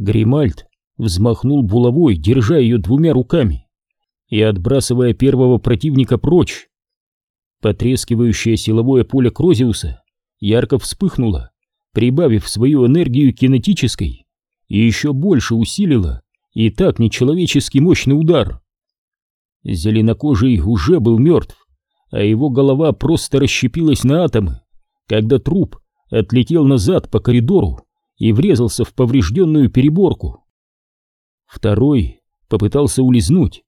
Гримальд взмахнул булавой, держа ее двумя руками и отбрасывая первого противника прочь. Потрескивающее силовое поле Крозиуса ярко вспыхнуло, прибавив свою энергию кинетической, и еще больше усилило и так нечеловечески мощный удар. Зеленокожий уже был мертв, а его голова просто расщепилась на атомы, когда труп отлетел назад по коридору и врезался в поврежденную переборку. Второй попытался улизнуть.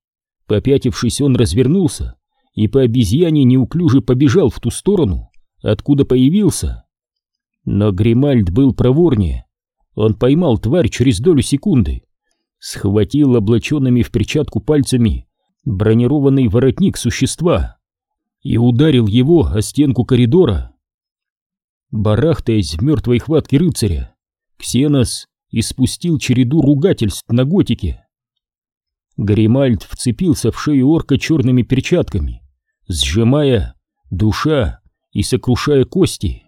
Попятившись, он развернулся и по обезьяне неуклюже побежал в ту сторону, откуда появился. Но Гримальд был проворнее. Он поймал тварь через долю секунды, схватил облаченными в перчатку пальцами бронированный воротник существа и ударил его о стенку коридора. Барахтаясь в мертвой хватке рыцаря, Ксенос испустил череду ругательств на готике. Гримальд вцепился в шею орка черными перчатками, сжимая, душа и сокрушая кости.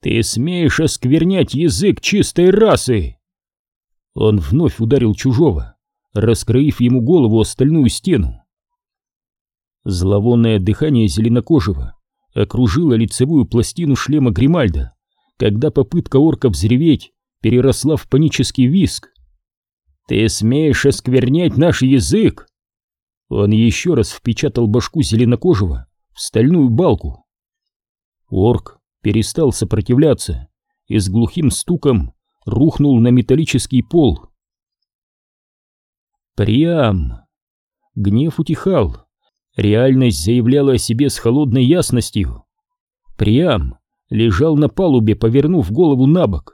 «Ты смеешь осквернять язык чистой расы!» Он вновь ударил чужого, раскроив ему голову о стальную стену. Зловонное дыхание зеленокожего окружило лицевую пластину шлема Гримальда, когда попытка орка взреветь переросла в панический визг. «Ты смеешь осквернять наш язык?» Он еще раз впечатал башку зеленокожего в стальную балку. Орк перестал сопротивляться и с глухим стуком рухнул на металлический пол. Приам! Гнев утихал. Реальность заявляла о себе с холодной ясностью. Приам лежал на палубе, повернув голову на бок.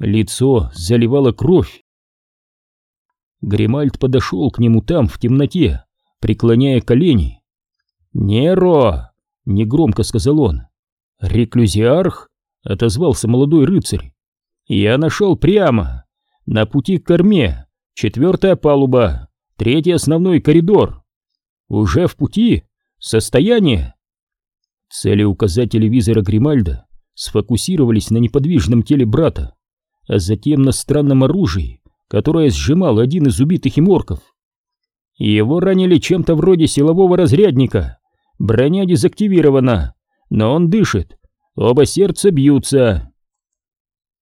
Лицо заливало кровь. Гримальд подошел к нему там, в темноте, преклоняя колени. «Неро!» — негромко сказал он. «Реклюзиарх?» — отозвался молодой рыцарь. «Я нашел прямо, на пути к корме, четвертая палуба, третий основной коридор. Уже в пути? Состояние?» Цели указатели визора Гримальда сфокусировались на неподвижном теле брата, а затем на странном оружии, которое сжимал один из убитых им орков. Его ранили чем-то вроде силового разрядника. Броня дезактивирована, но он дышит. Оба сердца бьются.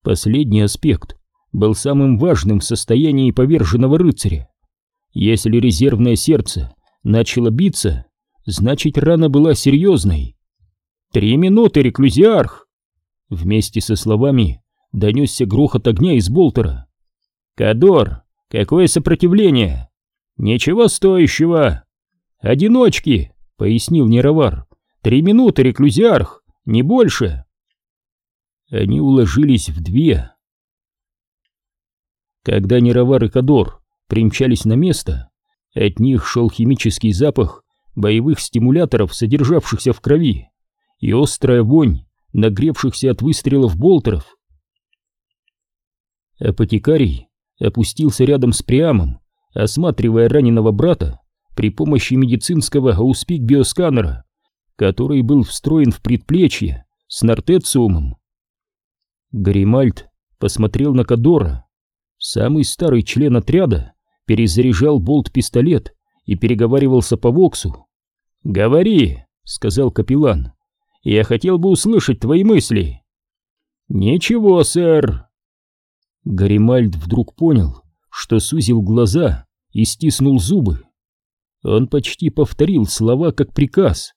Последний аспект был самым важным в состоянии поверженного рыцаря. Если резервное сердце начало биться, значит рана была серьезной. «Три минуты, реклюзиарх!» Вместе со словами донесся грохот огня из болтера. «Кадор, какое сопротивление!» «Ничего стоящего!» «Одиночки!» — пояснил Неровар. «Три минуты, реклюзиарх, не больше!» Они уложились в две. Когда Неровар и Кадор примчались на место, от них шел химический запах боевых стимуляторов, содержавшихся в крови, и острая вонь нагревшихся от выстрелов болтеров. Апотекарий опустился рядом с Приамом осматривая раненого брата при помощи медицинского ауспик-биосканера, который был встроен в предплечье с нортециумом. Гримальд посмотрел на Кадора. Самый старый член отряда перезаряжал болт-пистолет и переговаривался по воксу. «Говори», — сказал капеллан, — «я хотел бы услышать твои мысли». «Ничего, сэр». Гаримальд вдруг понял, что сузил глаза и стиснул зубы. Он почти повторил слова как приказ,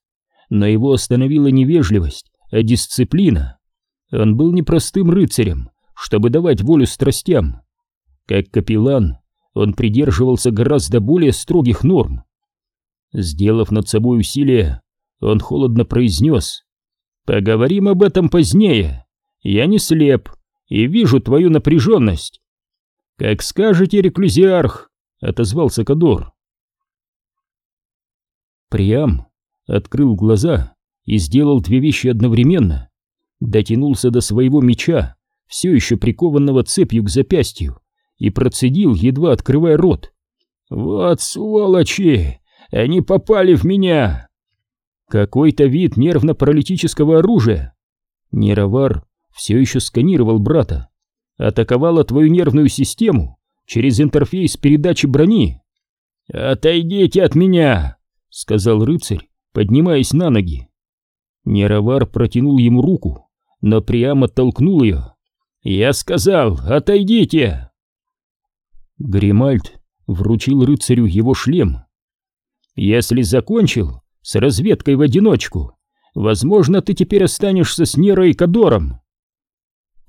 но его остановила невежливость, а дисциплина. Он был непростым рыцарем, чтобы давать волю страстям. Как капеллан, он придерживался гораздо более строгих норм. Сделав над собой усилие, он холодно произнес «Поговорим об этом позднее. Я не слеп и вижу твою напряженность. «Как скажете, реклюзиарх!» — отозвался Кадор. Приам открыл глаза и сделал две вещи одновременно. Дотянулся до своего меча, все еще прикованного цепью к запястью, и процедил, едва открывая рот. «Вот сволочи! Они попали в меня!» Какой-то вид нервно-паралитического оружия. Неровар все еще сканировал брата, атаковала твою нервную систему через интерфейс передачи брони. «Отойдите от меня!» — сказал рыцарь, поднимаясь на ноги. Неровар протянул ему руку, но прямо толкнул ее. «Я сказал, отойдите!» Гримальд вручил рыцарю его шлем. «Если закончил с разведкой в одиночку, возможно, ты теперь останешься с Нерой Кадором».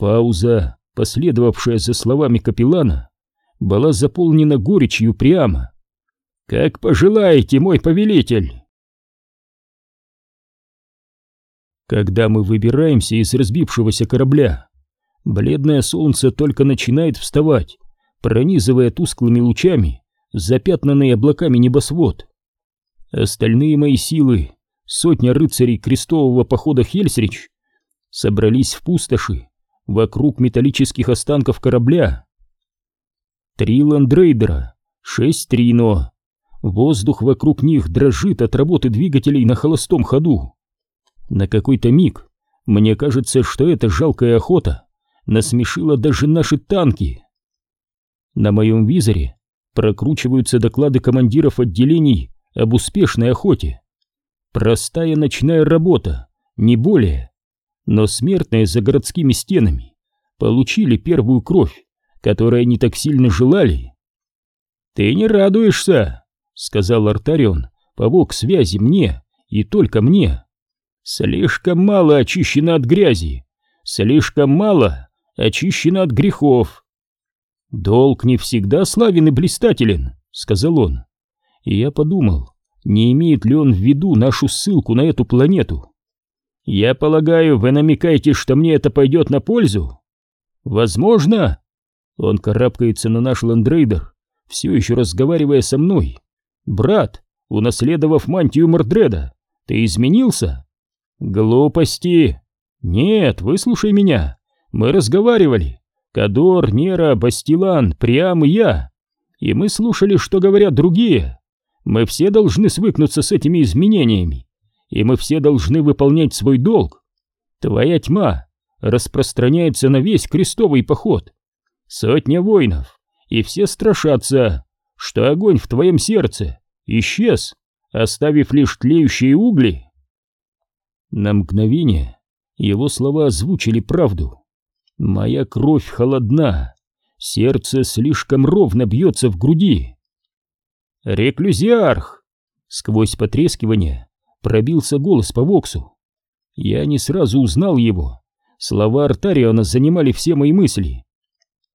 Пауза, последовавшая за словами капеллана, была заполнена горечью прямо. «Как пожелаете, мой повелитель!» Когда мы выбираемся из разбившегося корабля, бледное солнце только начинает вставать, пронизывая тусклыми лучами запятнанный облаками небосвод. Остальные мои силы, сотня рыцарей крестового похода Хельсрич, собрались в пустоши вокруг металлических останков корабля. Три ландрейдера, шесть трино. Воздух вокруг них дрожит от работы двигателей на холостом ходу. На какой-то миг мне кажется, что эта жалкая охота насмешила даже наши танки. На моем визоре прокручиваются доклады командиров отделений об успешной охоте. Простая ночная работа, не более. Но смертные за городскими стенами получили первую кровь, которой они так сильно желали. «Ты не радуешься», — сказал Артарион по вок-связи мне и только мне. «Слишком мало очищено от грязи, слишком мало очищено от грехов». «Долг не всегда славен и блистателен», — сказал он. И я подумал, не имеет ли он в виду нашу ссылку на эту планету. «Я полагаю, вы намекаете, что мне это пойдет на пользу?» «Возможно». Он карабкается на наш лендрейдер, все еще разговаривая со мной. «Брат, унаследовав мантию Мордреда, ты изменился?» «Глупости!» «Нет, выслушай меня. Мы разговаривали. Кадор, Нера, Бастилан, Приам и я. И мы слушали, что говорят другие. Мы все должны свыкнуться с этими изменениями и мы все должны выполнять свой долг. Твоя тьма распространяется на весь крестовый поход. Сотня воинов, и все страшатся, что огонь в твоем сердце исчез, оставив лишь тлеющие угли. На мгновение его слова озвучили правду. Моя кровь холодна, сердце слишком ровно бьется в груди. Реклюзиарх! Сквозь потрескивание пробился голос по Воксу. Я не сразу узнал его. Слова Артариона занимали все мои мысли.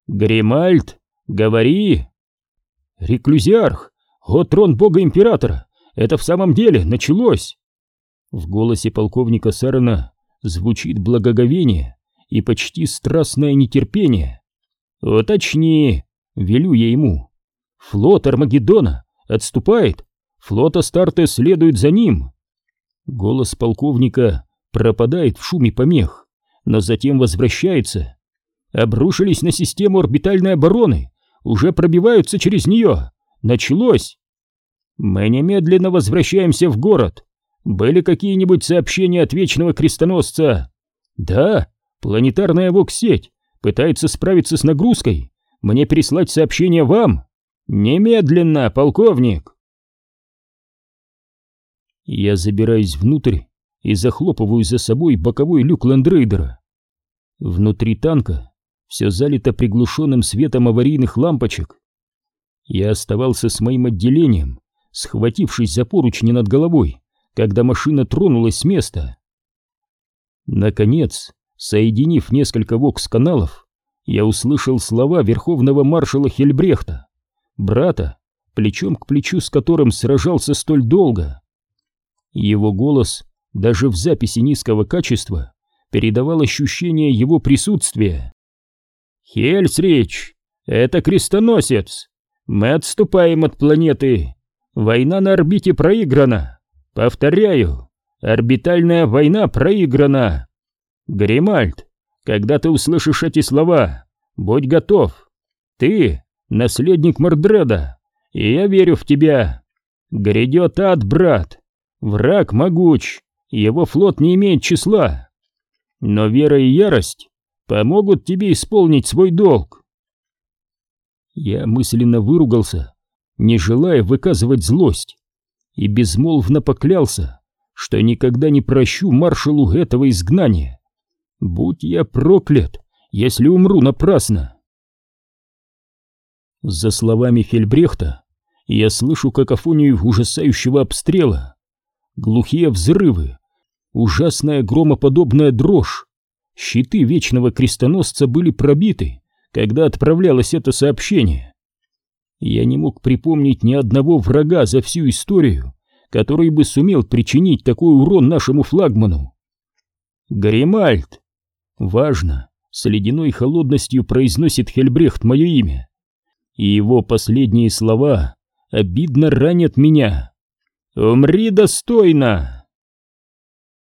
«Гримальд, говори!» «Реклюзиарх! О, трон бога-императора! Это в самом деле началось!» В голосе полковника Сарана звучит благоговение и почти страстное нетерпение. «Уточни!» — велю я ему. «Флот Армагеддона отступает! Флот Астарте следует за ним!» Голос полковника пропадает в шуме помех, но затем возвращается. Обрушились на систему орбитальной обороны, уже пробиваются через нее. Началось. Мы немедленно возвращаемся в город. Были какие-нибудь сообщения от Вечного Крестоносца? Да, планетарная ВОК-сеть пытается справиться с нагрузкой. Мне переслать сообщение вам? Немедленно, полковник. Я забираюсь внутрь и захлопываю за собой боковой люк лендрейдера. Внутри танка все залито приглушенным светом аварийных лампочек. Я оставался с моим отделением, схватившись за поручни над головой, когда машина тронулась с места. Наконец, соединив несколько вокс-каналов, я услышал слова верховного маршала Хельбрехта, брата, плечом к плечу с которым сражался столь долго. Его голос, даже в записи низкого качества, передавал ощущение его присутствия. «Хельсрич, это крестоносец! Мы отступаем от планеты! Война на орбите проиграна! Повторяю, орбитальная война проиграна! Гримальд, когда ты услышишь эти слова, будь готов! Ты — наследник Мордреда, и я верю в тебя! Грядет ад, брат!» Враг могуч, его флот не имеет числа. Но вера и ярость помогут тебе исполнить свой долг. Я мысленно выругался, не желая выказывать злость, и безмолвно поклялся, что никогда не прощу маршалу этого изгнания. Будь я проклят, если умру напрасно. За словами Фельбрехта я слышу какофонию ужасающего обстрела, глухие взрывы, ужасная громоподобная дрожь. Щиты вечного крестоносца были пробиты, когда отправлялось это сообщение. Я не мог припомнить ни одного врага за всю историю, который бы сумел причинить такой урон нашему флагману. Гримальд! Важно, с ледяной холодностью произносит Хельбрехт мое имя. И его последние слова обидно ранят меня. «Умри достойно!»